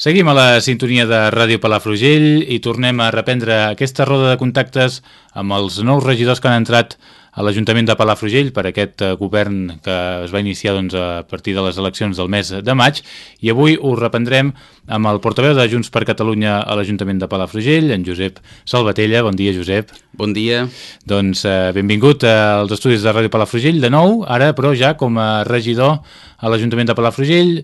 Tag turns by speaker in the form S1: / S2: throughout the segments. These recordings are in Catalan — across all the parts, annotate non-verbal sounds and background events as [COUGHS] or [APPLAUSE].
S1: Seguim a la sintonia de Ràdio Palafrugell i tornem a reprendre aquesta roda de contactes amb els nous regidors que han entrat a l'Ajuntament de Palafrugell per aquest eh, govern que es va iniciar doncs, a partir de les eleccions del mes de maig i avui ho reprendrem amb el portaveu de Junts per Catalunya a l'Ajuntament de Palafrugell, en Josep Salvatella. Bon dia, Josep.
S2: Bon dia.
S1: Doncs eh, benvingut als estudis de Ràdio Palafrugell de nou, ara però ja com a regidor a l'Ajuntament de Palafrugell,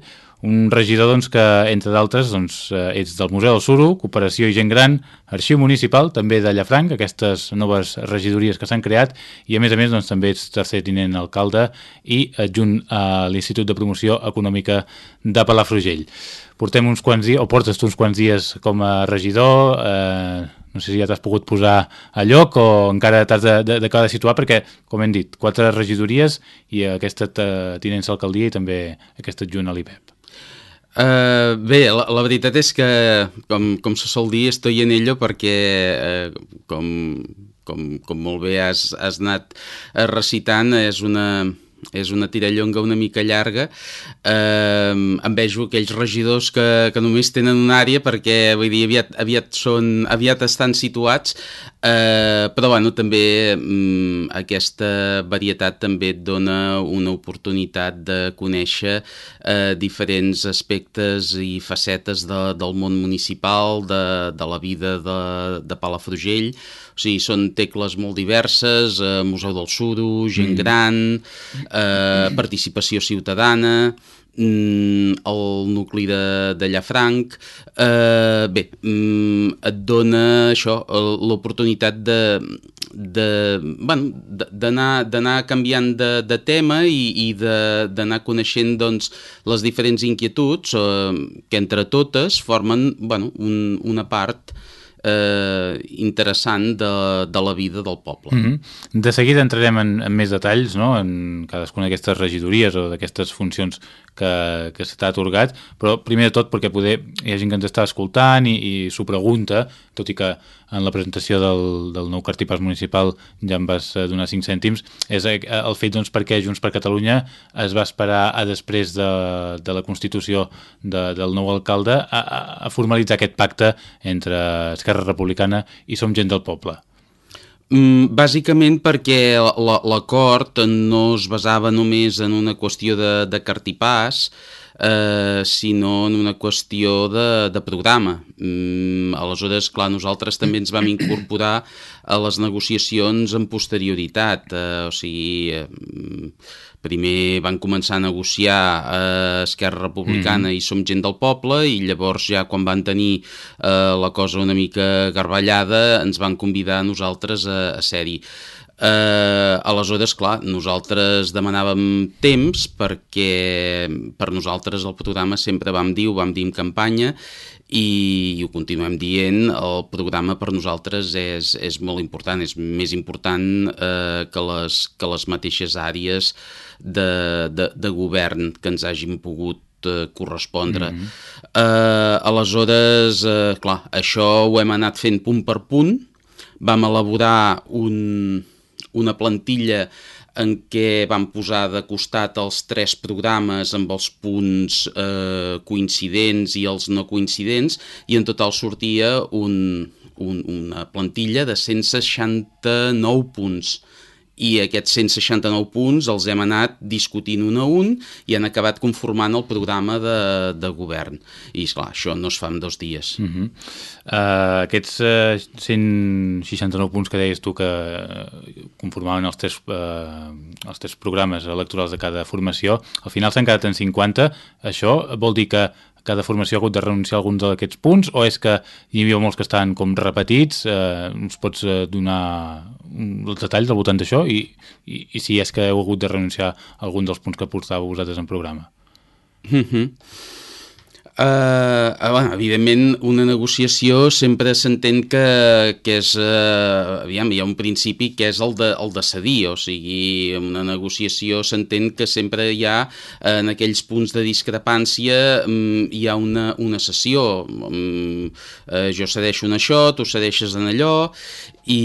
S1: un regidor doncs, que, entre d'altres, doncs, eh, ets del Museu del Suro, Cooperació i Gent Gran, Arxiu Municipal, també de Llafranc, aquestes noves regidories que s'han creat, i a més a més doncs, també ets tercer tinent alcalde i adjunt a l'Institut de Promoció Econòmica de Palafrugell. Portem uns quants dies, o portes uns quants dies com a regidor, eh, no sé si ja t'has pogut posar a lloc o encara t'has d'acabar de, de, de situar perquè, com hem dit, quatre regidories i aquesta tinença alcaldia i també aquesta adjunt a l'IPEP.
S2: Uh, bé, la, la veritat és que, com, com se sol dir, estoy en ello perquè, uh, com, com, com molt bé has, has anat recitant, és una, és una tirallonga una mica llarga. Eh, em vejo aquells regidors que, que només tenen una àrea perquè vull dir, aviat, aviat, són, aviat estan situats. Eh, però bueno, també mm, aquesta varietat també et dona una oportunitat de conèixer eh, diferents aspectes i facetes de, del món municipal, de, de la vida de, de Palafrugell o sigui, són tecles molt diverses, eh, Museu del Suro, gent mm. gran, eh, participació ciutadana, mm, el nucli de, de Llafranc... Eh, bé, mm, et dona això, l'oportunitat de de, bueno, d'anar canviant de, de tema i, i d'anar coneixent doncs, les diferents inquietuds eh, que entre totes formen bueno, un, una part eh, interessant de, de la vida del poble. Mm -hmm.
S1: De seguida entrarem en, en més detalls no? en cadascuna d'aquestes regidories o d'aquestes funcions que, que s'ha atorgat, però primer de tot perquè poder, hi ha gent que ens està escoltant i, i s'ho pregunta, tot i que en la presentació del, del nou cartipàs municipal ja em vas eh, donar 5 cèntims, és eh, el fet doncs, perquè Junts per Catalunya es va esperar a després de, de la Constitució de, del nou alcalde a, a formalitzar aquest pacte entre Esquerra Republicana i Som Gent del Poble.
S2: Mm, bàsicament perquè l'acord no es basava només en una qüestió de, de cartipàs, eh, sinó en una qüestió de, de programa. Mm, aleshores, clar, nosaltres també ens vam incorporar a les negociacions en posterioritat, eh, o sigui... Eh, primer van començar a negociar eh, Esquerra Republicana mm. i Som Gent del Poble i llavors ja quan van tenir eh, la cosa una mica garballada ens van convidar a nosaltres a, a ser-hi. Eh, aleshores, clar, nosaltres demanàvem temps perquè per nosaltres el programa sempre vam dir, ho vam dir en campanya i, i ho continuem dient, el programa per nosaltres és, és molt important, és més important eh, que, les, que les mateixes àrees de, de, de govern que ens hagin pogut eh, correspondre. Mm -hmm. eh, aleshores, eh, clar, això ho hem anat fent punt per punt, vam elaborar un, una plantilla en què vam posar de costat els tres programes amb els punts eh, coincidents i els no coincidents i en total sortia un, un, una plantilla de 169 punts i aquests 169 punts els hem anat discutint un a un i han acabat conformant el programa de, de govern. I, esclar, això no es fa en dos dies. Uh -huh.
S1: uh, aquests uh, 169 punts que deies tu que conformaven els tres, uh, els tres programes electorals de cada formació, al final s'han quedat en 50. Això vol dir que cada formació ha hagut de renunciar a alguns d'aquests punts o és que hi havia molts que estaven com repetits? Eh, ens pots eh, donar els detalls al voltant d'això i, i, i si és que heu hagut de renunciar a algun dels punts que portàveu vosaltres en programa?
S2: Mm -hmm. Uh, bueno, evidentment, una negociació sempre s'entén que, que és... Uh, aviam, hi ha un principi que és el de, el de cedir, o sigui, una negociació s'entén que sempre hi ha, en aquells punts de discrepància, um, hi ha una, una sessió. Um, uh, jo cedeixo en això, tu cedeixes en allò, i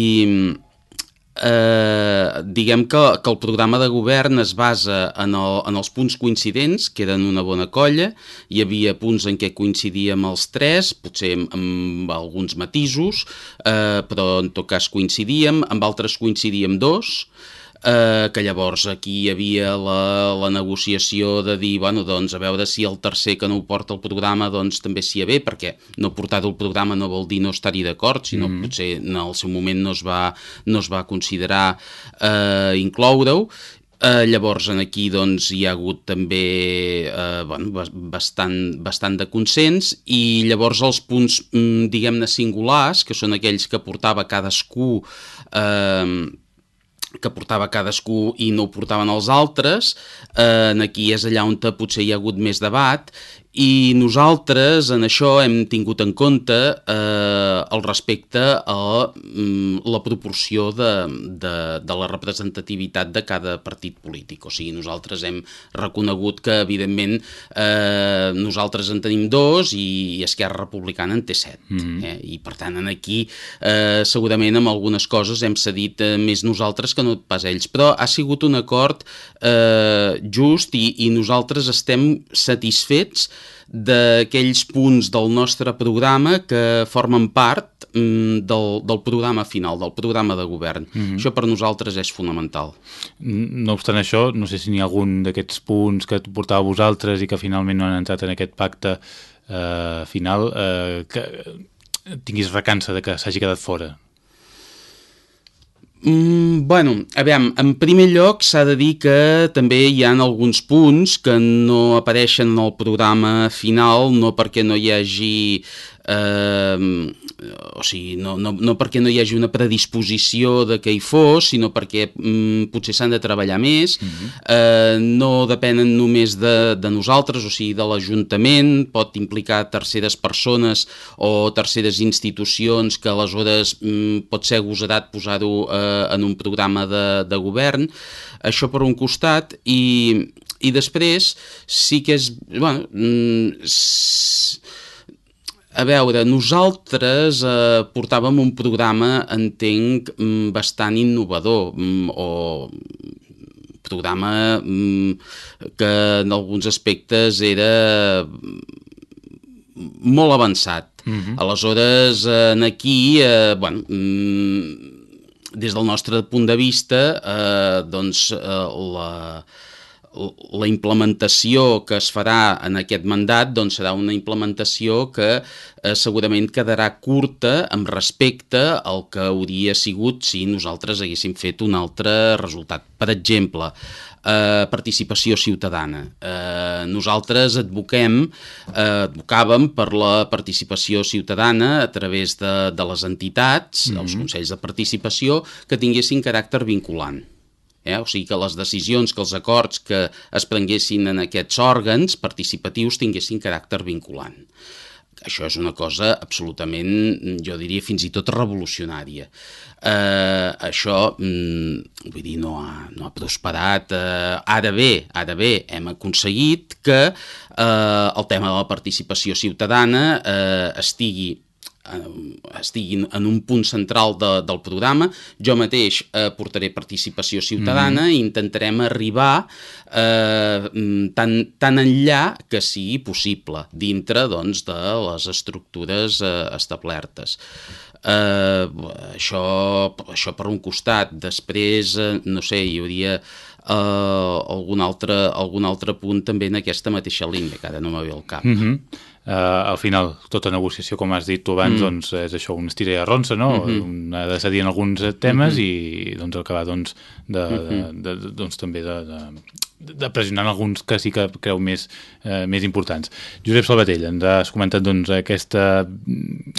S2: eh, diguem que, que el programa de govern es basa en, el, en els punts coincidents, que eren una bona colla, hi havia punts en què coincidíem els tres, potser amb, amb alguns matisos, eh, però en tot cas coincidíem, amb altres coincidíem dos, que llavors aquí hi havia la, la negociació de dir, bueno, doncs a veure si el tercer que no ho porta el programa doncs també s'hi ha bé, perquè no portar-ho al programa no vol dir no estar-hi d'acord, sinó mm. potser en el seu moment no es va, no es va considerar eh, incloure-ho, Eh, llavors, en aquí doncs, hi ha hagut també eh, bueno, bastant, bastant de consens i llavors els punts, mm, diguem-ne, singulars, que són aquells que portava cadascú eh, que portava cadascú i no ho portaven els altres, eh, aquí és allà on potser hi ha hagut més debat i nosaltres en això hem tingut en compte eh, el respecte a mm, la proporció de, de, de la representativitat de cada partit polític. O sigui, nosaltres hem reconegut que, evidentment, eh, nosaltres en tenim dos i, i Esquerra Republicana en té set. Mm -hmm. eh? I, per tant, en aquí eh, segurament amb algunes coses hem cedit eh, més nosaltres que no pas ells. Però ha sigut un acord eh, just i, i nosaltres estem satisfets d'aquells punts del nostre programa que formen part mm, del, del programa final, del programa de govern. Mm -hmm. Això per nosaltres és fonamental.
S1: No obstant això, no sé si n'hi ha algun d'aquests punts que portava vosaltres i que finalment no han entrat en aquest pacte eh, final eh, que tinguis recança de que s'hagi quedat fora.
S2: Mm, bueno, a veure, en primer lloc s'ha de dir que també hi ha alguns punts que no apareixen en el programa final, no perquè no hi hagi eh, o sigui, no, no, no perquè no hi hagi una predisposició de que hi fos, sinó perquè mm, potser s'han de treballar més, uh mhm. -huh. eh, no depenen només de, de nosaltres, o sigui, de l'Ajuntament, pot implicar terceres persones o terceres institucions que aleshores mm, pot ser agosarat posar-ho eh, en un programa de, de govern, això per un costat, i, i després sí que és... Bueno, mm, a veure, nosaltres eh, portàvem un programa, entenc, mm, bastant innovador, mm, o programa mm, que en alguns aspectes era molt avançat. Uh mhm. -huh. Aleshores, en aquí, eh, bueno, des del nostre punt de vista, eh, doncs, eh, la la implementació que es farà en aquest mandat doncs serà una implementació que eh, segurament quedarà curta amb respecte al que hauria sigut si nosaltres haguéssim fet un altre resultat. Per exemple, eh, participació ciutadana. Eh, nosaltres advoquem, eh, advocàvem per la participació ciutadana a través de, de les entitats, mm -hmm. els consells de participació, que tinguessin caràcter vinculant. Eh? O sigui que les decisions, que els acords que es prenguessin en aquests òrgans participatius tinguessin caràcter vinculant. Això és una cosa absolutament, jo diria, fins i tot revolucionària. Eh, això, mm, vull dir, no ha, no ha prosperat. Eh, ara bé, ara bé, hem aconseguit que eh, el tema de la participació ciutadana eh, estigui estiguin en un punt central de, del programa. Jo mateix eh, portaré participació ciutadana mm. i intentarem arribar eh, tan, tan enllà que sigui possible dintre doncs, de les estructures eh, establertes. Eh, això, això per un costat. Després, eh, no sé, hi hauria eh, algun, altre, algun altre punt també en aquesta mateixa línia, que ara no m'ha ve al cap.
S1: Mm -hmm eh, al final tota negociació, com has dit tu abans, mm. doncs és això, un estira i arronsa, no? Mm -hmm. Ha de cedir en alguns temes mm -hmm. i doncs acabar doncs, de, mm -hmm. de, de, doncs també de, de, de pressionar alguns que sí que creu més, eh, més importants. Josep Salvatell, ens has comentat doncs, aquesta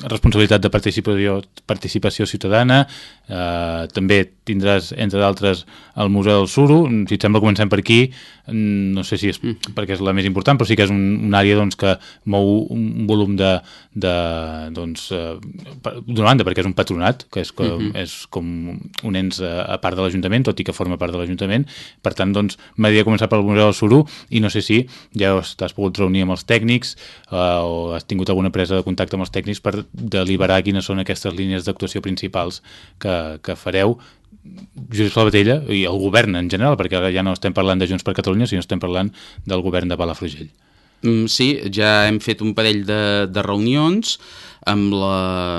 S1: responsabilitat de participació, participació ciutadana, eh, també tindràs, entre d'altres, el Museu del Suro, si et sembla comencem per aquí, no sé si és mm. perquè és la més important, però sí que és un, una àrea doncs, que mou un volum de, de doncs, eh, d'una banda perquè és un patronat, que és com, mm -hmm. és com un ens a, a part de l'Ajuntament, tot i que forma part de l'Ajuntament, per tant, doncs, m'agradaria començar pel Museu del Suro i no sé si ja t'has pogut reunir amb els tècnics eh, o has tingut alguna presa de contacte amb els tècnics per deliberar quines són aquestes línies d'actuació principals que, que fareu Josep Salvatella i el govern en general, perquè ara ja no estem parlant de Junts per Catalunya, sinó estem parlant del govern de Palafrugell.
S2: Mm, sí, ja hem fet un parell de, de reunions amb, la,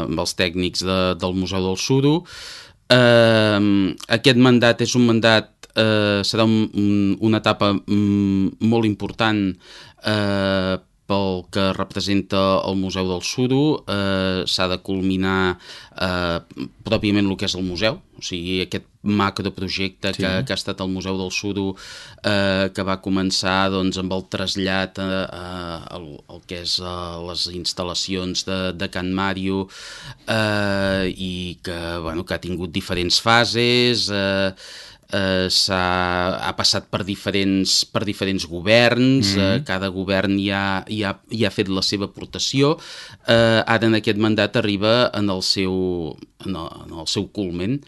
S2: amb els tècnics de, del Museu del Suro. Eh, aquest mandat és un mandat, eh, serà un, un, una etapa mm, molt important eh, pel que representa el Museu del Suro, eh, s'ha de culminar eh, pròpiament el que és el museu, o sigui, aquest macroprojecte sí. que, que ha estat el Museu del Suro, eh, que va començar doncs, amb el trasllat a, a, a, el que és a les instal·lacions de, de Can Màrio eh, i que, bueno, que ha tingut diferents fases, eh, eh, ha, ha passat per diferents, per diferents governs, mm -hmm. eh, cada govern hi ha, hi, ha, fet la seva aportació, eh, ara en aquest mandat arriba en el seu, en el, en el seu culment.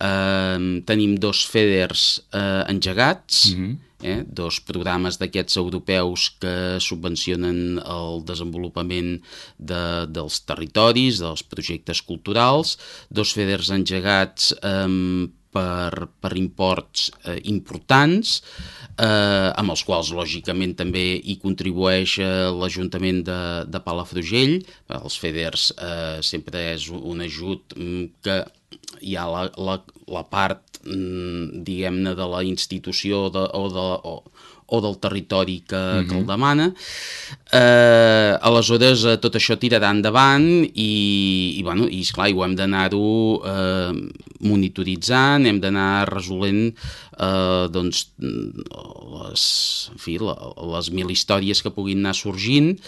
S2: Eh, tenim dos FEDERs eh, engegats, mm -hmm. eh, dos programes d'aquests europeus que subvencionen el desenvolupament de, dels territoris, dels projectes culturals, dos FEDERs engegats eh, per, per imports eh, importants, eh, amb els quals, lògicament, també hi contribueix eh, l'Ajuntament de, de Palafrugell. Els FEDERs eh, sempre és un ajut mm, que hi ha la, la, la part, mm, diguem-ne, de la institució de, o, de, o, o del territori que, mm -hmm. que el mhm. demana. Eh, aleshores, eh, tot això tirarà endavant i, i, bueno, i esclar, ho hem d'anar-ho eh, monitoritzant, hem d'anar resolent eh, doncs, les, en fi, les mil històries que puguin anar sorgint.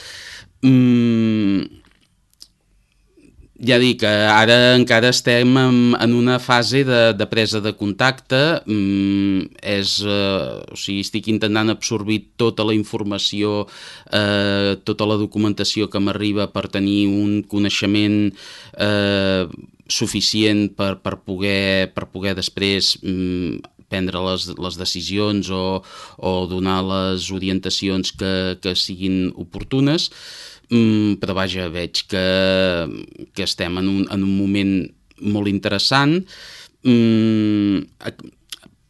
S2: Mm, ja dic, ara encara estem en, en una fase de, de presa de contacte, mm, és, eh, o sigui, estic intentant absorbir tota la informació, eh, tota la documentació que m'arriba per tenir un coneixement eh, suficient per, per, poder, per poder després mm, prendre les, les decisions o, o donar les orientacions que, que siguin oportunes. Mm, però vaja, veig que, que estem en un, en un moment molt interessant. Mm,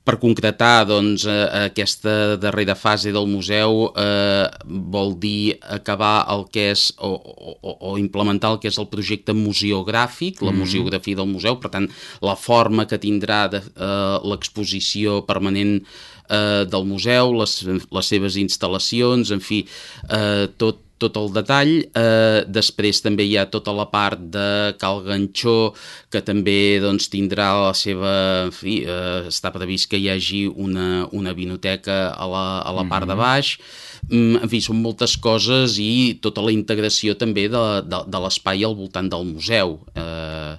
S2: per concretar doncs, aquesta darrera fase del museu eh, vol dir acabar el que és o, o, o implementar el que és el projecte museogràfic, la mm museografia del museu, per tant la forma que tindrà de, eh, l'exposició permanent eh, del museu, les, les seves instal·lacions, en fi, eh, tot tot el detall. Eh, després també hi ha tota la part de Cal Ganxó, que també doncs, tindrà la seva... En fi, eh, està previst que hi hagi una, una vinoteca a la, a la part mm -hmm. de baix. Mm, en fi, són moltes coses i tota la integració també de, de, de l'espai al voltant del museu. Eh,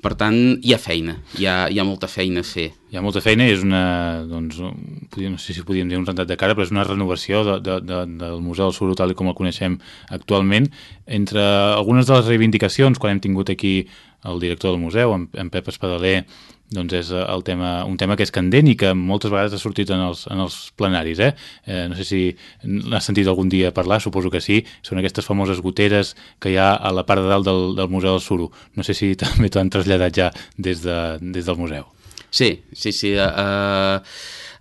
S2: per tant, hi ha feina, hi ha, hi ha molta feina a fer.
S1: Hi ha molta feina i és una, doncs, no sé si podíem dir un rentat de cara, però és una renovació de, de, de, del Museu del Suro tal com el coneixem actualment. Entre algunes de les reivindicacions, quan hem tingut aquí el director del museu, en, en Pep Espadaler, doncs és eh, el tema, un tema que és candent i que moltes vegades ha sortit en els, en els plenaris. Eh? Eh, no sé si n'has sentit algun dia parlar, suposo que sí. Són aquestes famoses goteres que hi ha a la part de dalt del, del Museu del Suro. No sé si [LAUGHS] també t'ho han traslladat ja des, de, des del museu.
S2: Sí, sí, sí. Uh,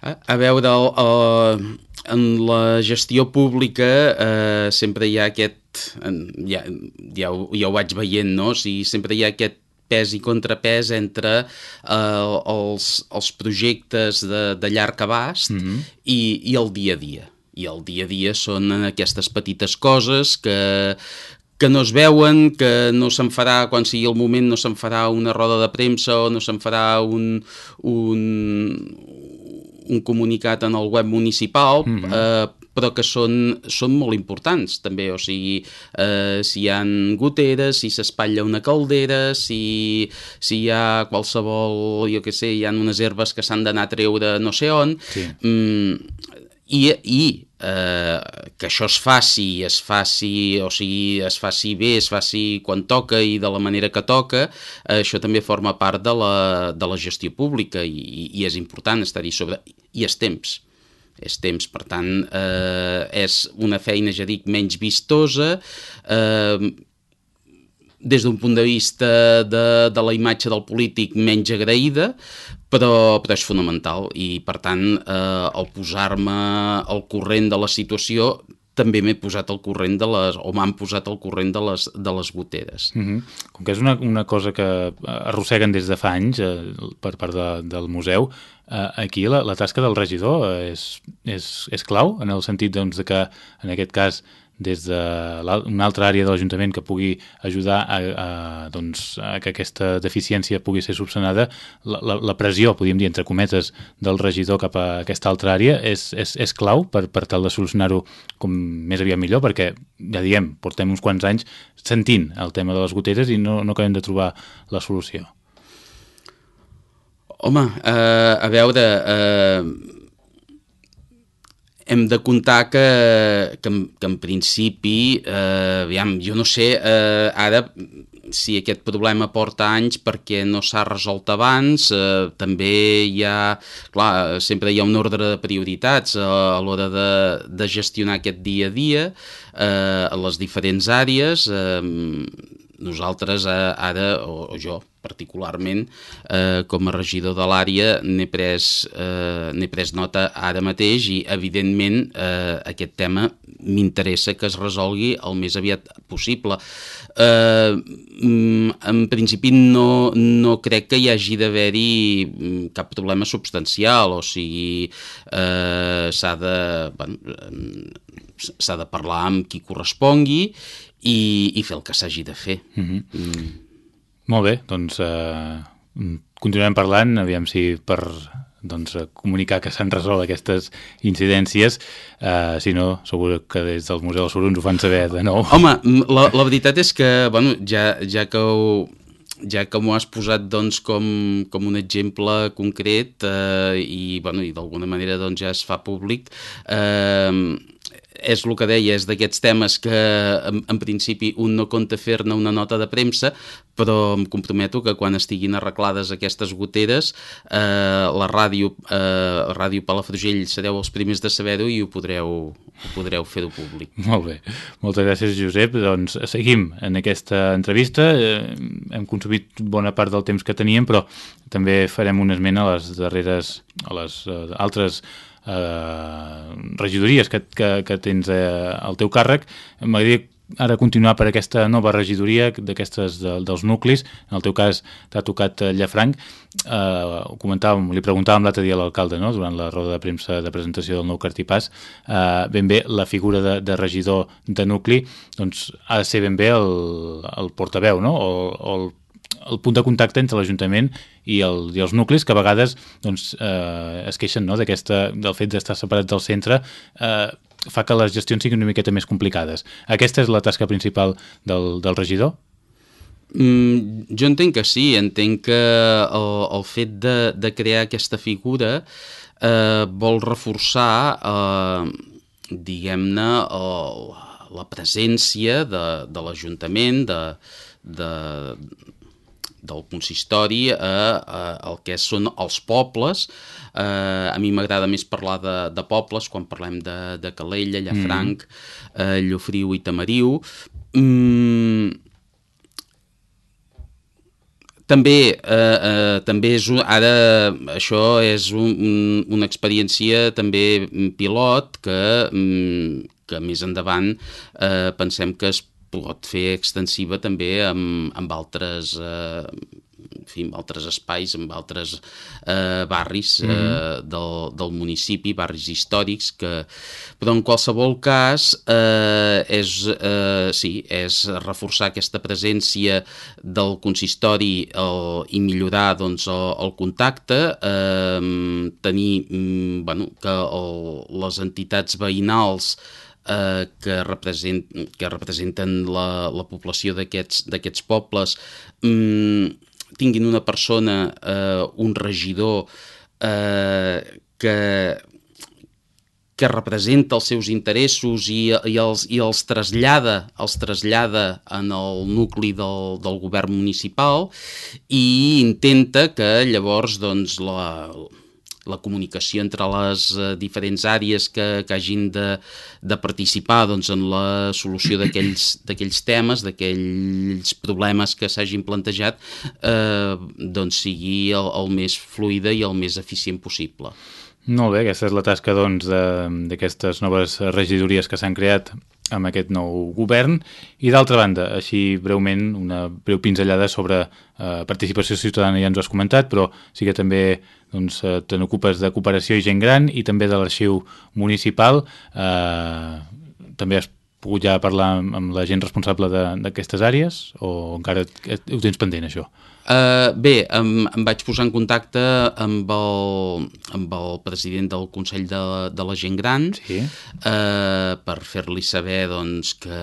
S2: a veure, el, en la gestió pública uh, sempre hi ha aquest... Ja, ja, ja ho vaig veient, no? O sigui, sempre hi ha aquest pes i contrapès entre eh, els, els projectes de, de llarg abast mm -hmm. i, i el dia a dia. I el dia a dia són aquestes petites coses que, que no es veuen, que no se'n farà, quan sigui el moment, no se'n farà una roda de premsa o no se'n farà un, un, un comunicat en el web municipal, mm -hmm. eh, però que són, són molt importants també, o sigui, eh, si hi han goteres, si s'espatlla una caldera, si, si hi ha qualsevol, jo què sé, hi ha unes herbes que s'han d'anar a treure no sé on, sí. mm, i, i eh, que això es faci, es faci, o sigui, es faci bé, es faci quan toca i de la manera que toca, eh, això també forma part de la, de la gestió pública i, i és important estar-hi sobre, i és temps és temps, per tant, eh, és una feina, ja dic, menys vistosa, eh, des d'un punt de vista de, de la imatge del polític menys agraïda, però, però és fonamental. I per tant eh, el posar-me al corrent de la situació també m'he posat al corrent de les, o m'han posat al corrent de les, de les goteres.
S1: Mm -hmm. Com que és una, una cosa que arrosseguen des de fa anys eh, per part de, del museu, eh, aquí la, la tasca del regidor és, és, és clau, en el sentit doncs, de que en aquest cas des d'una altra àrea de l'Ajuntament que pugui ajudar a, a, doncs, a que aquesta deficiència pugui ser subsanada, la, la, la pressió, podríem dir, entre cometes, del regidor cap a aquesta altra àrea és, és, és clau per, per tal de solucionar-ho com més aviat millor, perquè, ja diem, portem uns quants anys sentint el tema de les goteres i no, no acabem de trobar la solució.
S2: Home, eh, a veure... Eh hem de comptar que, que, que en principi, eh, aviam, jo no sé eh, ara si aquest problema porta anys perquè no s'ha resolt abans, eh, també hi ha, clar, sempre hi ha un ordre de prioritats a, a l'hora de, de gestionar aquest dia a dia eh, a les diferents àrees, eh, nosaltres eh, ara, o, o jo particularment, eh, com a regidor de l'àrea, n'he pres, eh, pres nota ara mateix i, evidentment, eh, aquest tema m'interessa que es resolgui el més aviat possible. Eh, mm, en principi no, no crec que hi hagi d'haver-hi mm, cap problema substancial, o sigui, eh, s'ha de, bueno, s'ha de parlar amb qui correspongui i, i fer el que s'hagi de fer. Mm -hmm. mm.
S1: Molt bé, doncs eh, continuem parlant, aviam si per doncs, comunicar que s'han resolt aquestes incidències, eh, si no, segur que des del Museu del Sur ens ho fan saber de nou.
S2: Home, la, la veritat és que, bueno, ja, ja que ho, ja que m'ho has posat doncs, com, com un exemple concret eh, i, bueno, i d'alguna manera doncs, ja es fa públic, eh, és el que deia, és d'aquests temes que en, en principi un no compta fer-ne una nota de premsa, però em comprometo que quan estiguin arreglades aquestes goteres, eh, la ràdio, eh, ràdio Palafrugell sereu els primers de saber-ho i ho podreu, ho podreu fer-ho públic.
S1: Molt bé. Moltes gràcies, Josep. Doncs seguim en aquesta entrevista. Eh, hem consumit bona part del temps que teníem, però també farem un esment a les darreres, a les uh, altres eh, regidories que, que, que tens eh, al teu càrrec. M'agradaria ara continuar per aquesta nova regidoria d'aquestes de, dels nuclis, en el teu cas t'ha tocat eh, Llafranc, eh, ho comentàvem, li preguntàvem l'altre dia a l'alcalde, no? durant la roda de premsa de presentació del nou cartipàs, eh, ben bé la figura de, de regidor de nucli doncs, ha de ser ben bé el, el portaveu, no? o, o el el punt de contacte entre l'Ajuntament i, el, i els nuclis que a vegades doncs, eh, es queixen no, del fet d'estar separats del centre eh, fa que les gestions siguin una miqueta més complicades. Aquesta és la tasca principal del, del regidor?
S2: Mm, jo entenc que sí, entenc que el, el fet de, de crear aquesta figura eh, vol reforçar, eh, diguem-ne, la presència de, de l'Ajuntament, de, de, del consistori a, a el que són els pobles. Eh, a mi m'agrada més parlar de, de pobles quan parlem de, de Calella, Llafranc, mm. eh, Llofriu i Tamariu. Mm, també, eh, eh, també és un, ara això és un, un, una experiència també pilot que, mm, que més endavant eh, pensem que es pot fer extensiva també amb, amb altres eh, en fi, amb altres espais, amb altres eh, barris eh, mm -hmm. del, del municipi, barris històrics, que, però en qualsevol cas eh, és, eh, sí, és reforçar aquesta presència del consistori el, i millorar doncs, el, el contacte, eh, tenir mm, bueno, que el, les entitats veïnals eh, que, represent, que representen la, la població d'aquests pobles. Mm, tinguin una persona, eh, un regidor eh, que, que representa els seus interessos i, i, els, i els trasllada els trasllada en el nucli del, del govern municipal i intenta que llavors doncs, la, la comunicació entre les uh, diferents àrees que, que hagin de, de participar doncs, en la solució [COUGHS] d'aquells temes, d'aquells problemes que s'hagin plantejat, eh, doncs sigui el, el més fluida i el més eficient possible.
S1: Molt bé, aquesta és la tasca d'aquestes doncs, noves regidories que s'han creat amb aquest nou govern i d'altra banda, així breument una breu pinzellada sobre eh, participació ciutadana ja ens ho has comentat, però sí que també doncs, eh, te n'ocupes de cooperació i gent gran i també de l'arxiu municipal eh, també has pogut ja parlar amb la gent responsable d'aquestes àrees o encara ho tens pendent això?
S2: Uh, bé, em, em vaig posar en contacte amb el, amb el president del Consell de, de la Gent Gran sí. uh, per fer-li saber doncs, que,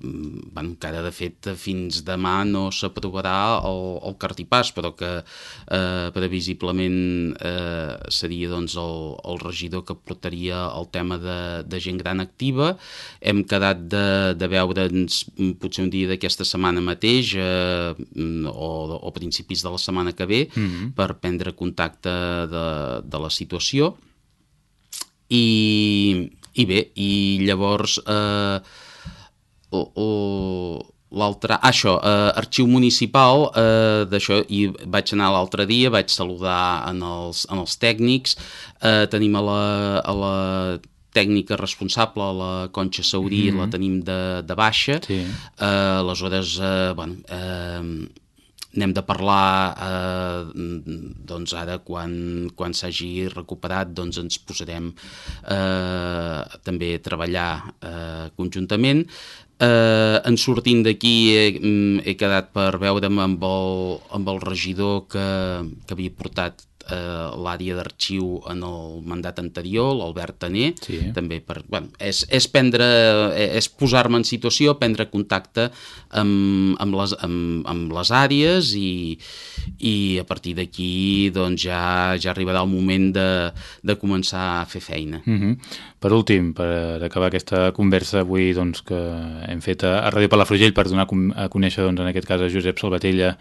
S2: bueno, que ara de fet fins demà no s'aprovarà el, el cartipàs, però que uh, previsiblement uh, seria doncs, el, el regidor que portaria el tema de, de gent gran activa. Hem quedat de, de veure'ns potser un dia d'aquesta setmana mateix uh, o o principis de la setmana que ve mm -hmm. per prendre contacte de, de la situació i, i bé, i llavors eh, l'altre, ah, això, eh, arxiu municipal eh, d'això, i vaig anar l'altre dia, vaig saludar en els, en els tècnics, eh, tenim a la, a la tècnica responsable, la Conxa Saurí, mm -hmm. la tenim de, de baixa, sí. eh, aleshores, eh, bueno, eh, n'hem de parlar eh, doncs ara quan, quan s'hagi recuperat doncs ens posarem eh, també a treballar eh, conjuntament. Eh, en sortint d'aquí he, he quedat per veure'm amb el, amb el regidor que, que havia portat eh, l'àrea d'arxiu en el mandat anterior, l'Albert Taner, sí. també per, bueno, és, és, prendre, és posar-me en situació, prendre contacte amb, amb, les, amb, amb les àrees i, i a partir d'aquí doncs, ja, ja arribarà el moment de, de començar a fer feina.
S1: Mm -hmm. Per últim, per acabar aquesta conversa avui doncs, que hem fet a, a Ràdio Palafrugell per donar a conèixer doncs, en aquest cas a Josep Salvatella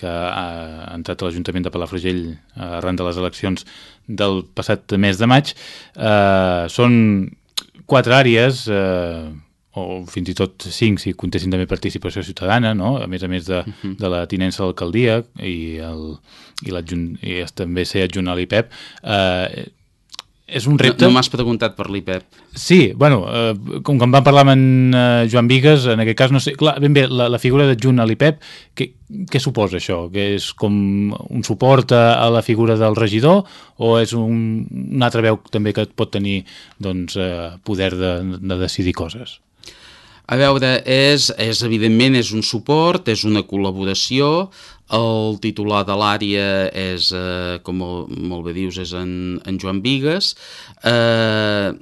S1: que ha entrat a l'Ajuntament de Palafrugell arran de les eleccions del passat mes de maig. Eh, són quatre àrees, eh, o fins i tot cinc si contessin també participació ciutadana, no? a més a més de, uh -huh. de la tinença d'alcaldia i, el, i, i també ser adjunt a l'IPEP. Eh, és un repte...
S2: No, no m'has preguntat per l'IPEP.
S1: Sí, bueno, eh, com que em van parlar amb en eh, Joan Vigues, en aquest cas, no sé, clar, ben bé, la, la figura d'adjunt a l'IPEP, què, què suposa això? Que és com un suport a, a la figura del regidor o és un, un altre veu també que pot tenir doncs, eh, poder de, de decidir coses?
S2: A veure, és, és evidentment és un suport, és una col·laboració, el titular de l'àrea és, eh, com molt, bé dius, és en, en Joan Vigues. Eh,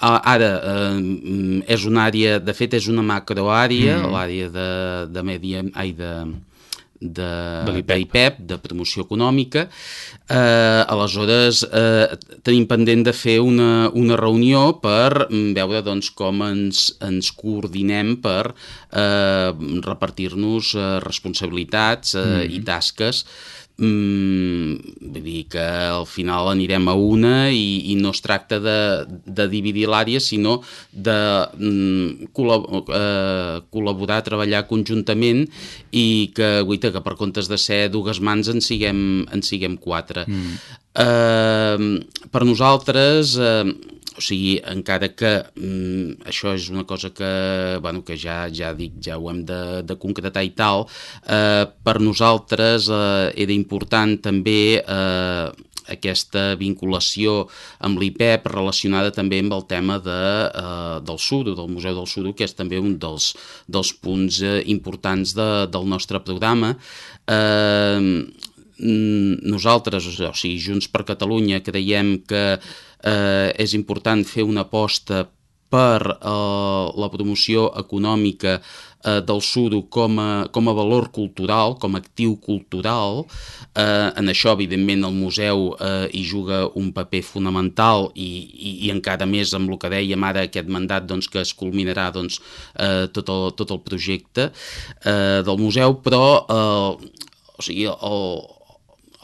S2: ara, eh, és una àrea, de fet és una macroàrea, mm. l'àrea de, de medi... Ai, de, de, de l'IPEP, de promoció econòmica. Eh, aleshores, eh, tenim pendent de fer una, una reunió per mm, veure doncs, com ens, ens coordinem per eh, repartir-nos eh, responsabilitats eh, mm. i tasques Mm, vull dir que al final anirem a una i, i no es tracta de, de dividir l'àrea, sinó de mm, col·lab eh, col·laborar, treballar conjuntament i que, guaita, que per comptes de ser dues mans en siguem, en siguem quatre. Mm. Eh, per nosaltres... Eh, o sigui, encara que mm, això és una cosa que, bueno, que ja, ja dic, ja ho hem de, de concretar i tal, eh, per nosaltres eh, era important també eh, aquesta vinculació amb l'IPEP relacionada també amb el tema de, eh, del Sudo, del Museu del Sudo, que és també un dels, dels punts eh, importants de, del nostre programa. Eh, nosaltres, o sigui, Junts per Catalunya, creiem que eh, és important fer una aposta per eh, la promoció econòmica eh, del sudo com a, com a valor cultural, com a actiu cultural. Eh, en això, evidentment, el museu eh, hi juga un paper fonamental i, i, i encara més amb el que dèiem ara aquest mandat doncs, que es culminarà doncs, eh, tot, el, tot el projecte eh, del museu, però eh, o sigui, el,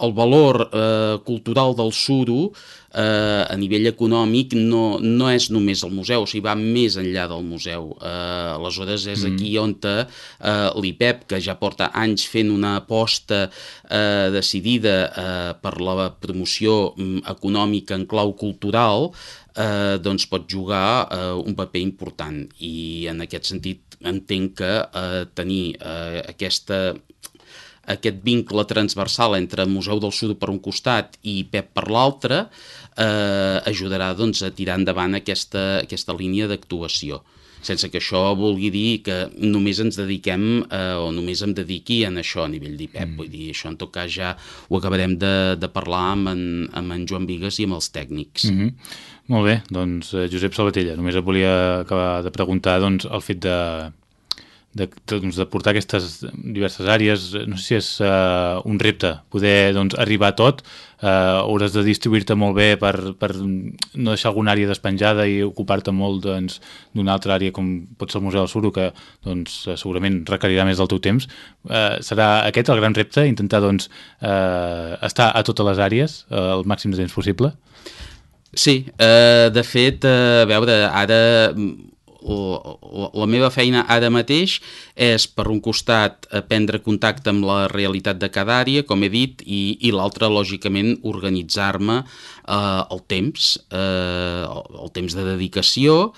S2: el valor eh, cultural del suro eh, a nivell econòmic no, no és només el museu, o sigui, va més enllà del museu. Eh, aleshores, és mm. aquí on eh, l'IPEP, que ja porta anys fent una aposta eh, decidida eh, per la promoció mm, econòmica en clau cultural, eh, doncs pot jugar eh, un paper important i en aquest sentit entenc que eh, tenir eh, aquesta aquest vincle transversal entre Museu del Sud per un costat i PEP per l'altre eh, ajudarà doncs, a tirar endavant aquesta, aquesta línia d'actuació sense que això vulgui dir que només ens dediquem eh, o només em dediqui en això a nivell d'IPEP. Mm. Vull dir, això en tot cas ja ho acabarem de, de parlar amb en, amb en Joan Vigues i amb els tècnics.
S1: Mm -hmm. Molt bé, doncs eh, Josep Salvatella, només et volia acabar de preguntar doncs, el fet de de, doncs, de portar aquestes diverses àrees, no sé si és uh, un repte poder doncs, arribar a tot, uh, hauràs de distribuir-te molt bé per, per no deixar alguna àrea despenjada i ocupar-te molt doncs, d'una doncs, altra àrea com pot ser el Museu del Suro, que doncs, segurament requerirà més del teu temps. Uh, serà aquest el gran repte, intentar doncs, uh, estar a totes les àrees uh, el màxim de temps possible?
S2: Sí, uh, de fet, uh, a veure, ara la, la meva feina ara mateix és, per un costat, prendre contacte amb la realitat de cada àrea, com he dit, i, i l'altre, lògicament, organitzar-me eh, el temps, eh, el temps de dedicació.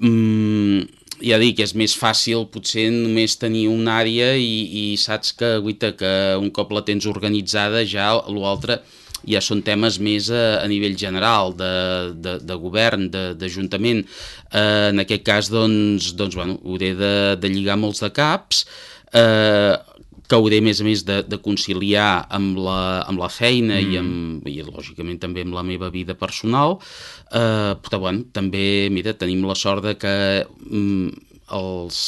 S2: Mm, ja dic, és més fàcil potser només tenir una àrea i, i saps que, guita, que un cop la tens organitzada ja l'altre ja són temes més a, a nivell general, de, de, de govern, d'Ajuntament. Eh, en aquest cas, doncs, doncs bueno, hauré de, de lligar molts de caps, eh, que hauré, a més a més, de, de conciliar amb la, amb la feina mm. i, amb, i, lògicament, també amb la meva vida personal. Eh, però, bueno, també, mira, tenim la sort de que mm, els,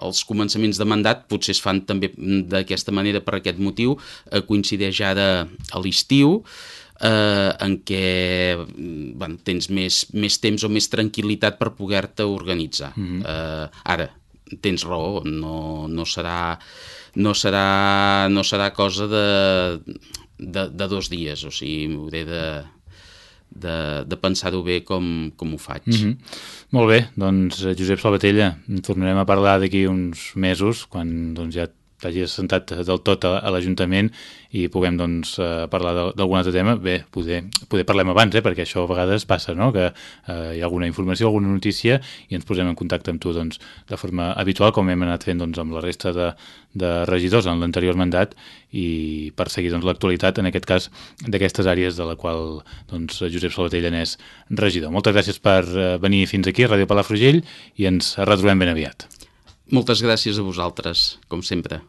S2: els començaments de mandat potser es fan també d'aquesta manera per aquest motiu, eh, coincideix ara a l'estiu, eh, en què bueno, tens més, més temps o més tranquil·litat per poder-te organitzar. Mm -hmm. eh, ara, tens raó, no, no serà no serà, no serà cosa de, de, de dos dies, o sigui, hauré de, de, de pensar-ho bé com, com ho faig. Mm -hmm.
S1: Molt bé, doncs Josep Salvatella, tornarem a parlar d'aquí uns mesos, quan doncs, ja t'hagis sentat del tot a, a l'Ajuntament i puguem doncs, eh, parlar d'algun altre tema, bé, poder, poder parlem abans, eh, perquè això a vegades passa, no? que eh, hi ha alguna informació, alguna notícia i ens posem en contacte amb tu doncs, de forma habitual, com hem anat fent doncs, amb la resta de, de regidors en l'anterior mandat i per seguir doncs, l'actualitat, en aquest cas, d'aquestes àrees de la qual doncs, Josep Sabatella n'és regidor. Moltes gràcies per eh, venir fins aquí a Ràdio Palafrugell i ens retrobem ben aviat.
S2: Moltes gràcies a vosaltres, com sempre.